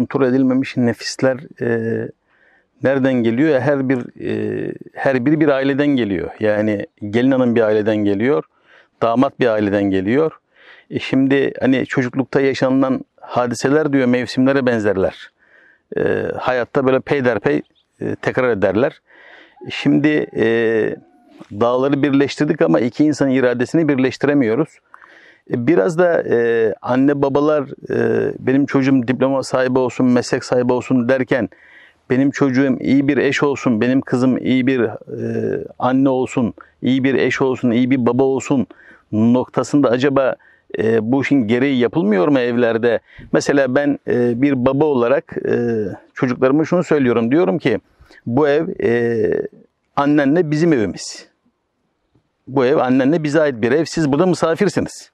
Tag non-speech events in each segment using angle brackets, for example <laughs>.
Kontrol edilmemiş nefisler e, nereden geliyor? Her bir e, her biri bir aileden geliyor. Yani gelin hanım bir aileden geliyor, damat bir aileden geliyor. E şimdi hani çocuklukta yaşanılan hadiseler diyor mevsimlere benzerler. E, hayatta böyle peyderpey e, tekrar ederler. Şimdi e, dağları birleştirdik ama iki insan iradesini birleştiremiyoruz. E, biraz da e, anne babalar e, benim çocuğum diploma sahibi olsun, meslek sahibi olsun derken benim çocuğum iyi bir eş olsun, benim kızım iyi bir e, anne olsun, iyi bir eş olsun, iyi bir baba olsun noktasında acaba e, bu işin gereği yapılmıyor mu evlerde? Mesela ben e, bir baba olarak e, çocuklarıma şunu söylüyorum. Diyorum ki bu ev e, annenle bizim evimiz. Bu ev annenle bize ait bir ev. Siz burada misafirsiniz.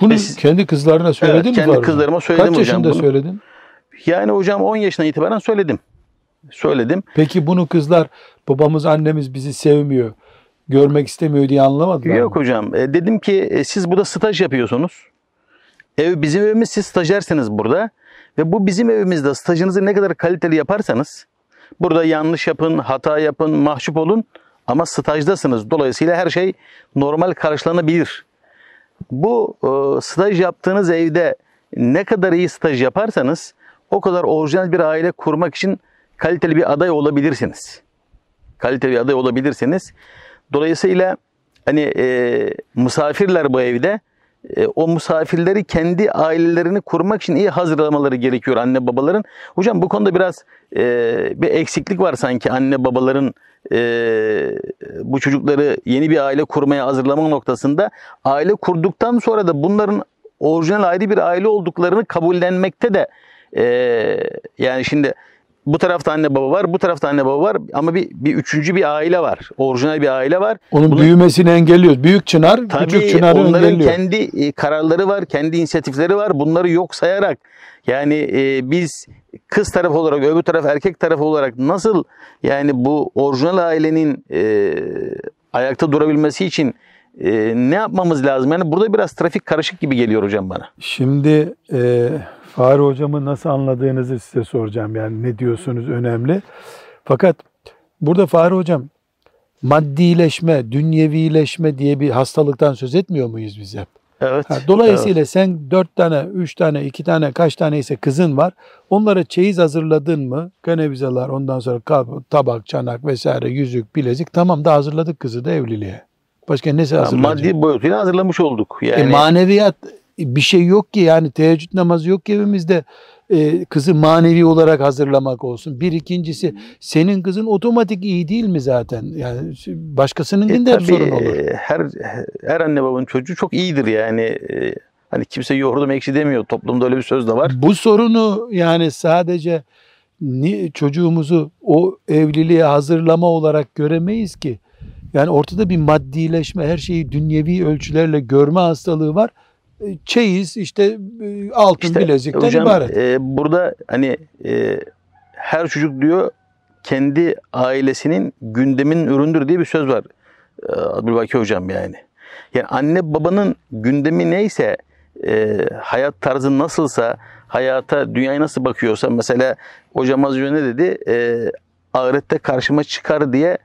Bunu siz, kendi kızlarına söyledin evet, mi? Kendi kızlarıma söyledim Kaç hocam. Kaç yaşında söyledin? Yani hocam 10 yaşından itibaren söyledim. Söyledim. Peki bunu kızlar babamız annemiz bizi sevmiyor, görmek istemiyor diye anlamadılar Yok mı? hocam. E, dedim ki e, siz burada staj yapıyorsunuz. Ev bizim evimiz siz stajyersiniz burada. Ve bu bizim evimizde stajınızı ne kadar kaliteli yaparsanız burada yanlış yapın, hata yapın, mahcup olun ama stajdasınız. Dolayısıyla her şey normal karşılanabilir. Bu e, staj yaptığınız evde ne kadar iyi staj yaparsanız o kadar orijinal bir aile kurmak için kaliteli bir aday olabilirsiniz. Kaliteli bir aday olabilirsiniz. Dolayısıyla hani e, misafirler bu evde o misafirleri kendi ailelerini kurmak için iyi hazırlamaları gerekiyor anne babaların. Hocam bu konuda biraz e, bir eksiklik var sanki anne babaların e, bu çocukları yeni bir aile kurmaya hazırlama noktasında. Aile kurduktan sonra da bunların orijinal ayrı bir aile olduklarını kabullenmekte de e, yani şimdi bu tarafta anne baba var, bu tarafta anne baba var ama bir, bir üçüncü bir aile var. Orijinal bir aile var. Onun Bunun, büyümesini engelliyor. Büyük çınar, tabii küçük çınarı onların engelliyor. kendi e, kararları var, kendi inisiyatifleri var. Bunları yok sayarak yani e, biz kız tarafı olarak, öbür taraf erkek tarafı olarak nasıl yani bu orijinal ailenin e, ayakta durabilmesi için e, ne yapmamız lazım? Yani burada biraz trafik karışık gibi geliyor hocam bana. Şimdi e, Fahri hocamı nasıl anladığınızı size soracağım. Yani ne diyorsunuz önemli. Fakat burada Fahri hocam maddileşme, dünyevileşme diye bir hastalıktan söz etmiyor muyuz biz hep? Evet. Ha, dolayısıyla evet. sen dört tane, üç tane, iki tane, kaç tane ise kızın var. Onlara çeyiz hazırladın mı? Ganevizeler, ondan sonra tabak, çanak vesaire, yüzük, bilezik. Tamam da hazırladık kızı da evliliğe. Başka nesi hazırlanacak? Maddi boyutuyla hazırlamış olduk. Yani... E, maneviyat bir şey yok ki yani teheccüd namazı yok ki evimizde e, kızı manevi olarak hazırlamak olsun. Bir ikincisi senin kızın otomatik iyi değil mi zaten? Yani başkasının e, de sorun olur. E, her her anne babanın çocuğu çok iyidir yani. E, hani kimse yoğurdum ekşi demiyor. Toplumda öyle bir söz de var. Bu sorunu yani sadece ni, çocuğumuzu o evliliğe hazırlama olarak göremeyiz ki. Yani ortada bir maddileşme, her şeyi dünyevi ölçülerle görme hastalığı var çeyiz işte e, altın işte, bilezikten hocam, ibaret. E, burada hani e, her çocuk diyor kendi ailesinin gündemin üründür diye bir söz var. E, Abdülbaki hocam yani. Yani anne babanın gündemi neyse e, hayat tarzı nasılsa hayata dünyaya nasıl bakıyorsa mesela hocam az önce ne dedi e, ahirette karşıma çıkar diye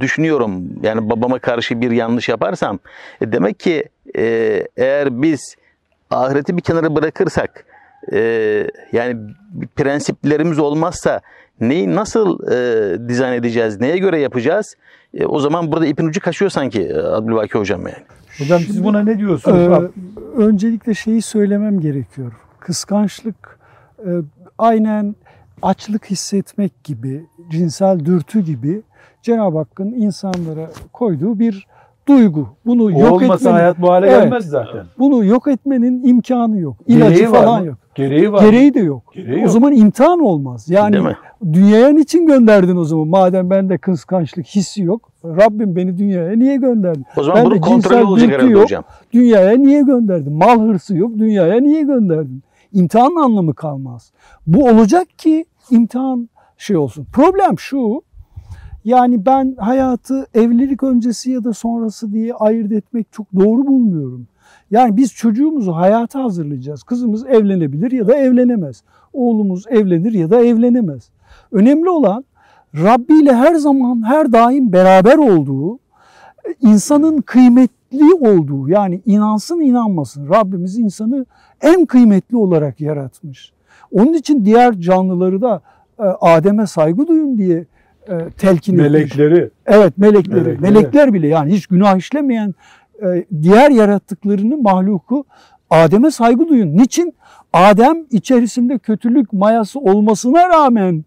düşünüyorum. Yani babama karşı bir yanlış yaparsam e demek ki e, eğer biz ahireti bir kenara bırakırsak e, yani prensiplerimiz olmazsa neyi nasıl e, dizayn edeceğiz, neye göre yapacağız? E, o zaman burada ipin ucu kaçıyor sanki e, Abdülbaki hocam yani. Hocam siz buna ne diyorsunuz? E, öncelikle şeyi söylemem gerekiyor. Kıskançlık e, aynen açlık hissetmek gibi, cinsel dürtü gibi Cenab-ı Hakk'ın insanlara koyduğu bir duygu. Bunu o yok olmasa etmenin, hayat bu hale evet, gelmez zaten. Bunu yok etmenin imkanı yok. İlacı Gereği falan yok. Gereği var. Gereği de yok. Gereği o yok. zaman imtihan olmaz. Yani dünyaya niçin gönderdin o zaman? Madem bende kıskançlık hissi yok. Rabbim beni dünyaya niye gönderdin? O zaman bunun kontrolü olacak herhalde yok, hocam. Dünyaya niye gönderdin? Mal hırsı yok. Dünyaya niye gönderdin? İmtihan anlamı kalmaz. Bu olacak ki imtihan şey olsun. Problem şu. Yani ben hayatı evlilik öncesi ya da sonrası diye ayırt etmek çok doğru bulmuyorum. Yani biz çocuğumuzu hayata hazırlayacağız. Kızımız evlenebilir ya da evlenemez. Oğlumuz evlenir ya da evlenemez. Önemli olan Rabbi ile her zaman her daim beraber olduğu, insanın kıymetli olduğu yani inansın inanmasın. Rabbimiz insanı en kıymetli olarak yaratmış. Onun için diğer canlıları da e, Adem'e saygı duyun diye e, telkin etmiş. Melekleri. Evet melekleri. Melekleri. Melekler bile yani hiç günah işlemeyen e, diğer yarattıklarını mahluku Adem'e saygı duyun. Niçin? Adem içerisinde kötülük mayası olmasına rağmen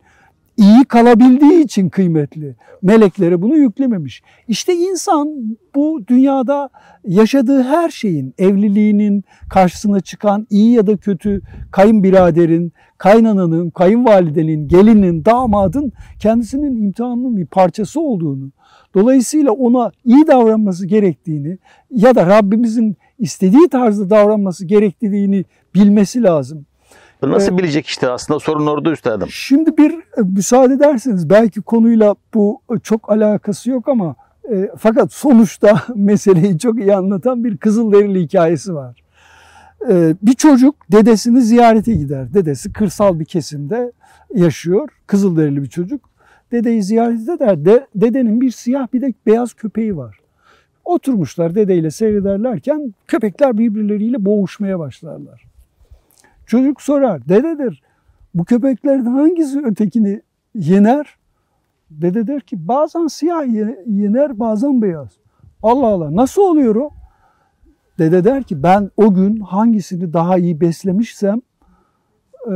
iyi kalabildiği için kıymetli. Meleklere bunu yüklememiş. İşte insan bu dünyada yaşadığı her şeyin, evliliğinin karşısına çıkan iyi ya da kötü kayınbiraderin, kaynananın, kayınvalidenin, gelinin, damadın kendisinin imtihanının bir parçası olduğunu, dolayısıyla ona iyi davranması gerektiğini ya da Rabbimizin istediği tarzda davranması gerektiğini bilmesi lazım. Nasıl bilecek işte aslında sorun orada üstadım. Şimdi bir e, müsaade ederseniz belki konuyla bu e, çok alakası yok ama e, fakat sonuçta <laughs> meseleyi çok iyi anlatan bir Kızılderili hikayesi var. E, bir çocuk dedesini ziyarete gider. Dedesi kırsal bir kesimde yaşıyor. Kızılderili bir çocuk. Dedeyi ziyaret eder. De, dedenin bir siyah bir de beyaz köpeği var. Oturmuşlar dedeyle seyrederlerken köpekler birbirleriyle boğuşmaya başlarlar. Çocuk sorar, dededir bu köpeklerden hangisi ötekini yener? Dede der ki bazen siyah yener bazen beyaz. Allah Allah nasıl oluyor o? Dede der ki ben o gün hangisini daha iyi beslemişsem e,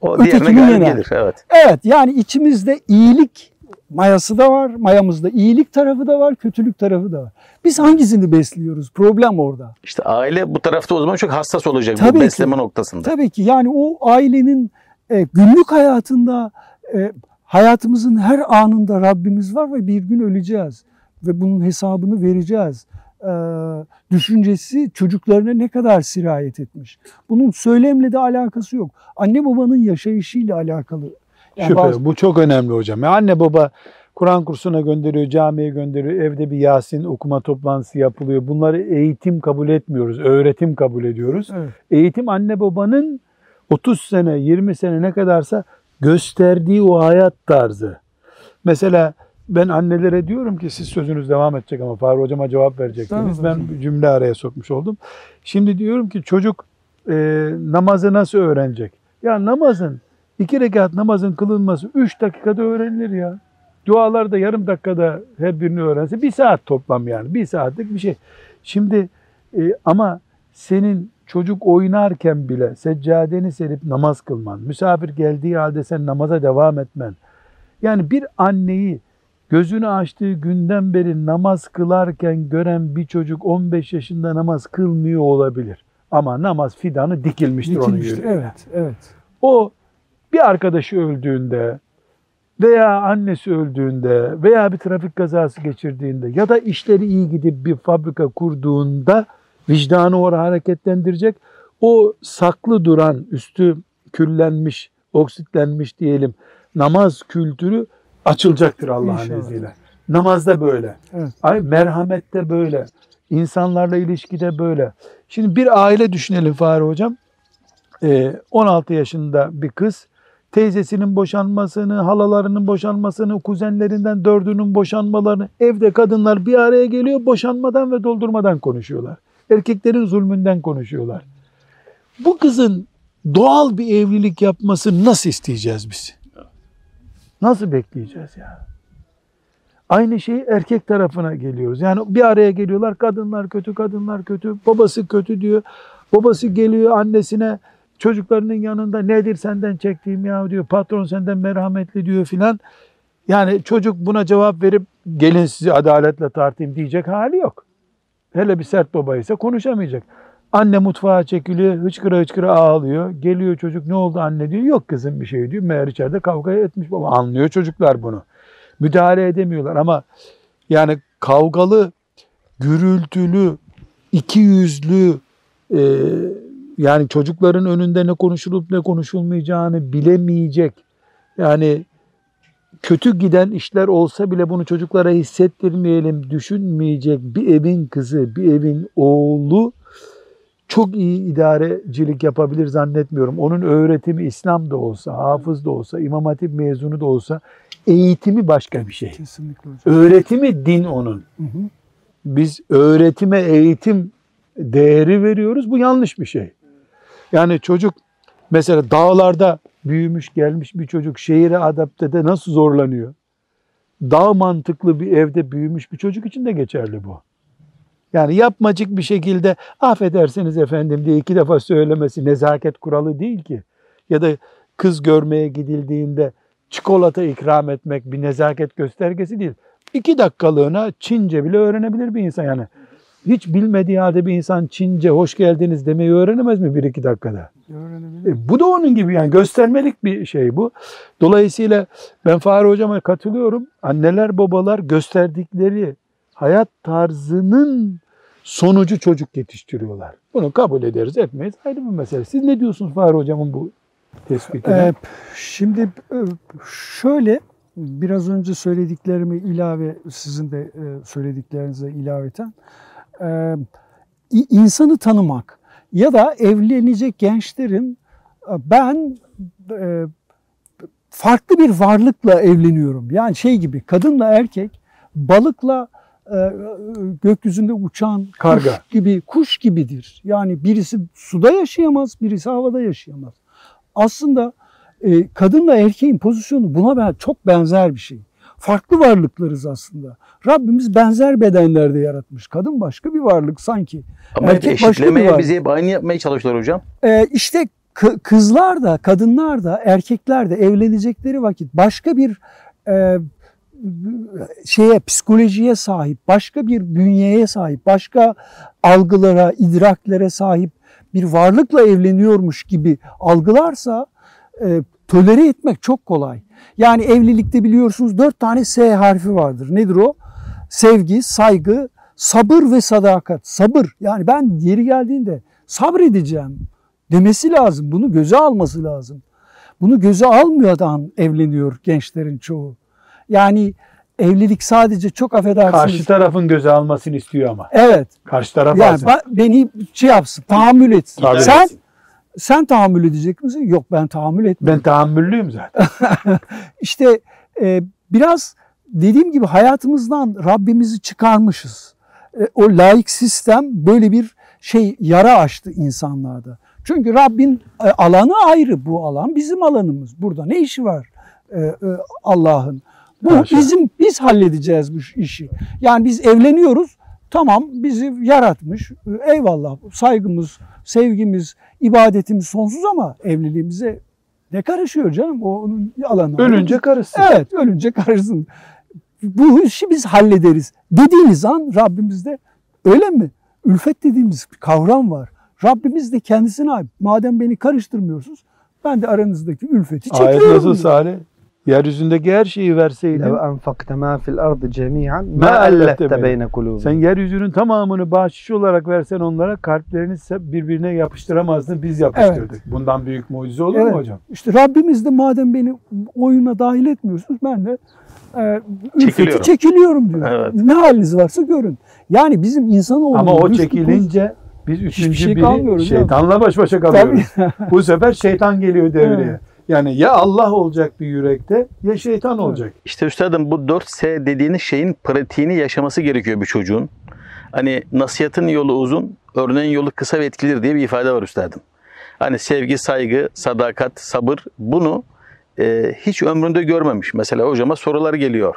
o diğerine galip gelir. Evet. Evet yani içimizde iyilik mayası da var. Mayamızda iyilik tarafı da var, kötülük tarafı da var. Biz hangisini besliyoruz? Problem orada. İşte aile bu tarafta o zaman çok hassas olacak Tabii bu ki. besleme noktasında. Tabii ki yani o ailenin e, günlük hayatında e, hayatımızın her anında Rabbimiz var ve bir gün öleceğiz ve bunun hesabını vereceğiz. E, düşüncesi çocuklarına ne kadar sirayet etmiş. Bunun söylemle de alakası yok. Anne babanın yaşayışıyla alakalı. Yani Şüphe bazı- bu çok önemli hocam. Ya anne baba Kur'an kursuna gönderiyor, camiye gönderiyor, evde bir Yasin okuma toplantısı yapılıyor. Bunları eğitim kabul etmiyoruz, öğretim kabul ediyoruz. Evet. Eğitim anne babanın 30 sene, 20 sene ne kadarsa gösterdiği o hayat tarzı. Mesela ben annelere diyorum ki siz sözünüz devam edecek ama Fahri hocama cevap vereceksiniz. Tamam Ben cümle araya sokmuş oldum. Şimdi diyorum ki çocuk e, namazı nasıl öğrenecek? Ya namazın iki rekat namazın kılınması 3 dakikada öğrenilir ya. Dualar da yarım dakikada her birini öğrense bir saat toplam yani. Bir saatlik bir şey. Şimdi e, ama senin çocuk oynarken bile seccadeni serip namaz kılman, misafir geldiği halde sen namaza devam etmen. Yani bir anneyi gözünü açtığı günden beri namaz kılarken gören bir çocuk 15 yaşında namaz kılmıyor olabilir. Ama namaz fidanı dikilmiştir, onun Dikilmiştir. yüreğine. Evet, evet. O bir arkadaşı öldüğünde veya annesi öldüğünde veya bir trafik kazası geçirdiğinde ya da işleri iyi gidip bir fabrika kurduğunda vicdanı orada hareketlendirecek. O saklı duran, üstü küllenmiş, oksitlenmiş diyelim namaz kültürü açılacaktır Allah'ın izniyle. Namazda böyle. Evet. Ay merhamette böyle. İnsanlarla ilişkide böyle. Şimdi bir aile düşünelim Fahri Hocam. Ee, 16 yaşında bir kız teyzesinin boşanmasını, halalarının boşanmasını, kuzenlerinden dördünün boşanmalarını evde kadınlar bir araya geliyor boşanmadan ve doldurmadan konuşuyorlar. Erkeklerin zulmünden konuşuyorlar. Bu kızın doğal bir evlilik yapmasını nasıl isteyeceğiz biz? Nasıl bekleyeceğiz ya? Aynı şey erkek tarafına geliyoruz. Yani bir araya geliyorlar kadınlar kötü, kadınlar kötü, babası kötü diyor. Babası geliyor annesine çocuklarının yanında nedir senden çektiğim ya diyor. Patron senden merhametli diyor filan. Yani çocuk buna cevap verip gelin sizi adaletle tartayım diyecek hali yok. Hele bir sert baba ise konuşamayacak. Anne mutfağa çekiliyor, hıçkıra hıçkıra ağlıyor. Geliyor çocuk ne oldu anne diyor. Yok kızım bir şey diyor. Meğer içeride kavga etmiş baba. Anlıyor çocuklar bunu. Müdahale edemiyorlar ama yani kavgalı, gürültülü, iki yüzlü yani çocukların önünde ne konuşulup ne konuşulmayacağını bilemeyecek. Yani kötü giden işler olsa bile bunu çocuklara hissettirmeyelim, düşünmeyecek bir evin kızı, bir evin oğlu çok iyi idarecilik yapabilir zannetmiyorum. Onun öğretimi İslam da olsa, hafız da olsa, İmam Hatip mezunu da olsa eğitimi başka bir şey. Kesinlikle hocam. Öğretimi din onun. Hı hı. Biz öğretime eğitim değeri veriyoruz. Bu yanlış bir şey. Yani çocuk mesela dağlarda büyümüş gelmiş bir çocuk şehire adaptede nasıl zorlanıyor? Dağ mantıklı bir evde büyümüş bir çocuk için de geçerli bu. Yani yapmacık bir şekilde affedersiniz efendim diye iki defa söylemesi nezaket kuralı değil ki. Ya da kız görmeye gidildiğinde çikolata ikram etmek bir nezaket göstergesi değil. İki dakikalığına Çince bile öğrenebilir bir insan yani. Hiç bilmediği halde bir insan Çince hoş geldiniz demeyi öğrenemez mi bir iki dakikada? Öğrenebilir. E, bu da onun gibi yani göstermelik bir şey bu. Dolayısıyla ben Fahri Hocam'a katılıyorum. Anneler babalar gösterdikleri hayat tarzının sonucu çocuk yetiştiriyorlar. Bunu kabul ederiz etmeyiz ayrı bir mesele. Siz ne diyorsunuz Fahri Hocam'ın bu tespitine? Ee, şimdi e, şöyle biraz önce söylediklerimi ilave sizin de e, söylediklerinize ilaveten e, insanı tanımak ya da evlenecek gençlerin e, ben e, farklı bir varlıkla evleniyorum. Yani şey gibi kadınla erkek balıkla e, gökyüzünde uçan Karga. kuş gibi kuş gibidir. Yani birisi suda yaşayamaz, birisi havada yaşayamaz. Aslında e, kadınla erkeğin pozisyonu buna ben çok benzer bir şey. Farklı varlıklarız aslında. Rabbimiz benzer bedenlerde yaratmış. Kadın başka bir varlık sanki. Ama Erkek eşitlemeye bizi hep aynı yapmaya çalışıyorlar hocam. Ee, işte kı- kızlar da, kadınlar da, erkekler de evlenecekleri vakit başka bir e, şeye, psikolojiye sahip, başka bir bünyeye sahip, başka algılara, idraklere sahip bir varlıkla evleniyormuş gibi algılarsa e, tolere etmek çok kolay. Yani evlilikte biliyorsunuz dört tane S harfi vardır. Nedir o? Sevgi, saygı, sabır ve sadakat. Sabır. Yani ben yeri geldiğinde sabredeceğim demesi lazım. Bunu göze alması lazım. Bunu göze almayan evleniyor gençlerin çoğu. Yani evlilik sadece çok affedersiniz. Karşı tarafın göze almasını istiyor ama. Evet. Karşı taraf Yani alsın. beni şey yapsın, tahammül etsin. Tabii. Sen sen tahammül edecek misin? Yok ben tahammül etmem. Ben tahammüllüyüm zaten. <laughs> İşte e, biraz dediğim gibi hayatımızdan Rabbimizi çıkarmışız. E, o laik sistem böyle bir şey yara açtı insanlarda. Çünkü Rabbin e, alanı ayrı bu alan bizim alanımız. Burada ne işi var e, e, Allah'ın? Bu Haşa. bizim biz halledeceğiz bu işi. Yani biz evleniyoruz. Tamam bizi yaratmış. Eyvallah saygımız, sevgimiz, ibadetimiz sonsuz ama evliliğimize ne karışıyor canım? O onun alanı. Ölünce karışsın. Evet ölünce karışsın. Bu işi biz hallederiz. Dediğiniz an Rabbimiz de öyle mi? Ülfet dediğimiz bir kavram var. Rabbimiz de kendisine ait. Madem beni karıştırmıyorsunuz ben de aranızdaki ülfeti Ayet çekiyorum. nasıl diyor. Salih? Yeryüzündeki her şeyi verseydin. Lev enfakte ma fil ardı cemiyan ma ellefte beyne kulubun. Sen yeryüzünün tamamını bahşiş olarak versen onlara kalplerini birbirine yapıştıramazdın. Biz yapıştırdık. Evet. Bundan büyük mucize olur evet. mu hocam? İşte Rabbimiz de madem beni oyuna dahil etmiyorsunuz ben de e, çekiliyorum. çekiliyorum diyor. Evet. Ne haliniz varsa görün. Yani bizim insan olmamız. Ama o çekilince biz şey üçüncü Hiçbir şey biri şeytanla baş başa kalıyoruz. Bu sefer şeytan geliyor devreye. Evet. Yani ya Allah olacak bir yürekte ya şeytan olacak. İşte üstadım bu 4S dediğiniz şeyin pratiğini yaşaması gerekiyor bir çocuğun. Hani nasihatın yolu uzun, örneğin yolu kısa ve etkilidir diye bir ifade var üstadım. Hani sevgi, saygı, sadakat, sabır bunu e, hiç ömründe görmemiş. Mesela hocama sorular geliyor.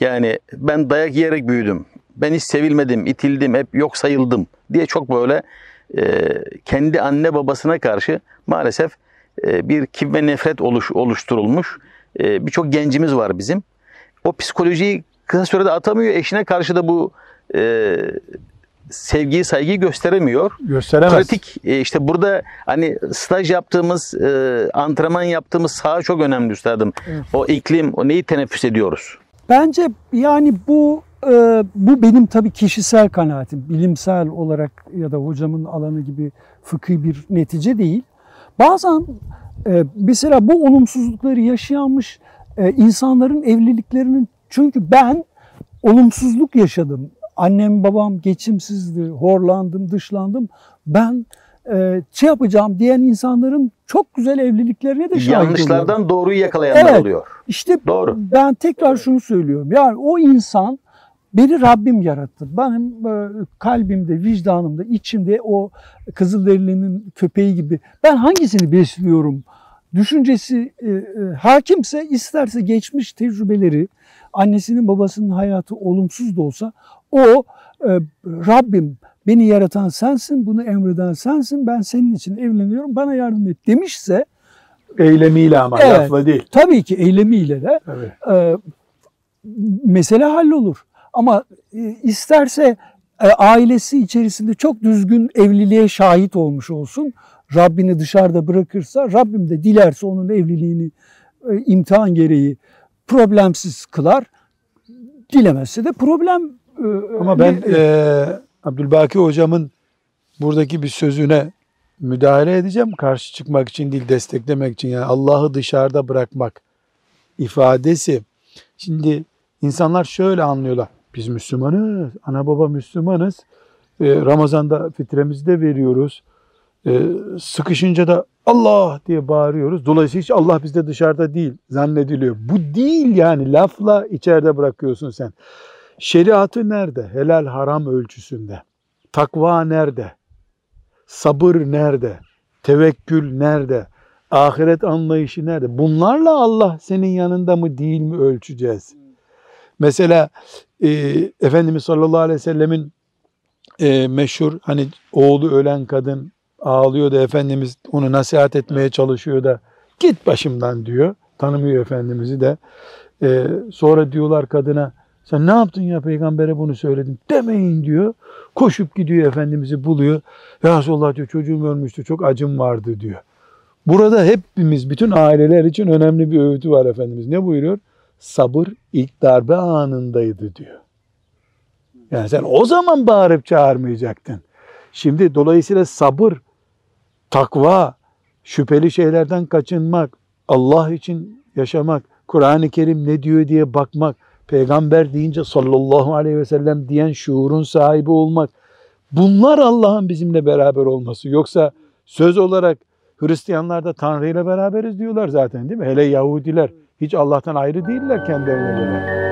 Yani ben dayak yiyerek büyüdüm. Ben hiç sevilmedim, itildim, hep yok sayıldım diye çok böyle e, kendi anne babasına karşı maalesef bir kin ve nefret oluş, oluşturulmuş e, birçok gencimiz var bizim. O psikolojiyi kısa sürede atamıyor. Eşine karşı da bu e, sevgiyi, saygıyı gösteremiyor. Gösteremez. Pratik e, işte burada hani staj yaptığımız, e, antrenman yaptığımız saha çok önemli üstadım. Evet. O iklim, o neyi teneffüs ediyoruz? Bence yani bu e, bu benim tabii kişisel kanaatim. Bilimsel olarak ya da hocamın alanı gibi fıkhi bir netice değil. Bazen e, mesela bu olumsuzlukları yaşayanmış e, insanların evliliklerinin çünkü ben olumsuzluk yaşadım. Annem babam geçimsizdi, horlandım, dışlandım. Ben e, şey yapacağım diyen insanların çok güzel evliliklerine de şahit oluyorum. Yanlışlardan doğruyu yakalayanlar Evet. oluyor. İşte Doğru. ben tekrar şunu söylüyorum. Yani o insan beni Rabbim yarattı. Benim e, kalbimde, vicdanımda, içimde o Kızılderili'nin köpeği gibi ben hangisini besliyorum? Düşüncesi e, e, hakimse isterse geçmiş tecrübeleri, annesinin babasının hayatı olumsuz da olsa o e, Rabbim beni yaratan sensin, bunu emreden sensin, ben senin için evleniyorum, bana yardım et demişse Eylemiyle ama Evet. lafla değil. tabii ki eylemiyle de Evet. e, mesele hallolur. Ama e, isterse e, ailesi içerisinde çok düzgün evliliğe şahit olmuş olsun. Rabbini dışarıda bırakırsa Rabbim de dilerse onun evliliğini e, imtihan gereği problemsiz kılar. Dilemezse de problem Ama ben e, Abdülbaki hocamın buradaki bir sözüne müdahale edeceğim. Karşı çıkmak için değil, desteklemek için. Yani Allah'ı dışarıda bırakmak ifadesi. Şimdi insanlar şöyle anlıyorlar. Biz Müslümanız, ana baba Müslümanız. E, Ramazan'da fitremizi de veriyoruz. E, sıkışınca da Allah diye bağırıyoruz. Dolayısıyla hiç Allah bizde dışarıda değil zannediliyor. Bu değil yani lafla içeride bırakıyorsun sen. Şeriatı nerede? Helal haram ölçüsünde. Takva nerede? Sabır nerede? Tevekkül nerede? Ahiret anlayışı nerede? Bunlarla Allah senin yanında mı değil mi ölçeceğiz. Mesela e, Efendimiz sallallahu aleyhi ve sellemin e, meşhur hani oğlu ölen kadın ağlıyor da Efendimiz onu nasihat etmeye çalışıyor da git başımdan diyor. Tanımıyor Efendimiz'i de. E, sonra diyorlar kadına sen ne yaptın ya peygambere bunu söyledin demeyin diyor. Koşup gidiyor Efendimiz'i buluyor. Ya Resulallah diyor çocuğum ölmüştü çok acım vardı diyor. Burada hepimiz bütün aileler için önemli bir öğütü var Efendimiz. Ne buyuruyor? Sabır ilk darbe anındaydı diyor. Yani sen o zaman bağırıp çağırmayacaktın. Şimdi dolayısıyla sabır, takva, şüpheli şeylerden kaçınmak, Allah için yaşamak, Kur'an-ı Kerim ne diyor diye bakmak, peygamber deyince sallallahu aleyhi ve sellem diyen şuurun sahibi olmak. Bunlar Allah'ın bizimle beraber olması. Yoksa söz olarak Hristiyanlar da Tanrı ile beraberiz diyorlar zaten değil mi? Hele Yahudiler hiç Allah'tan ayrı değiller kendilerine göre.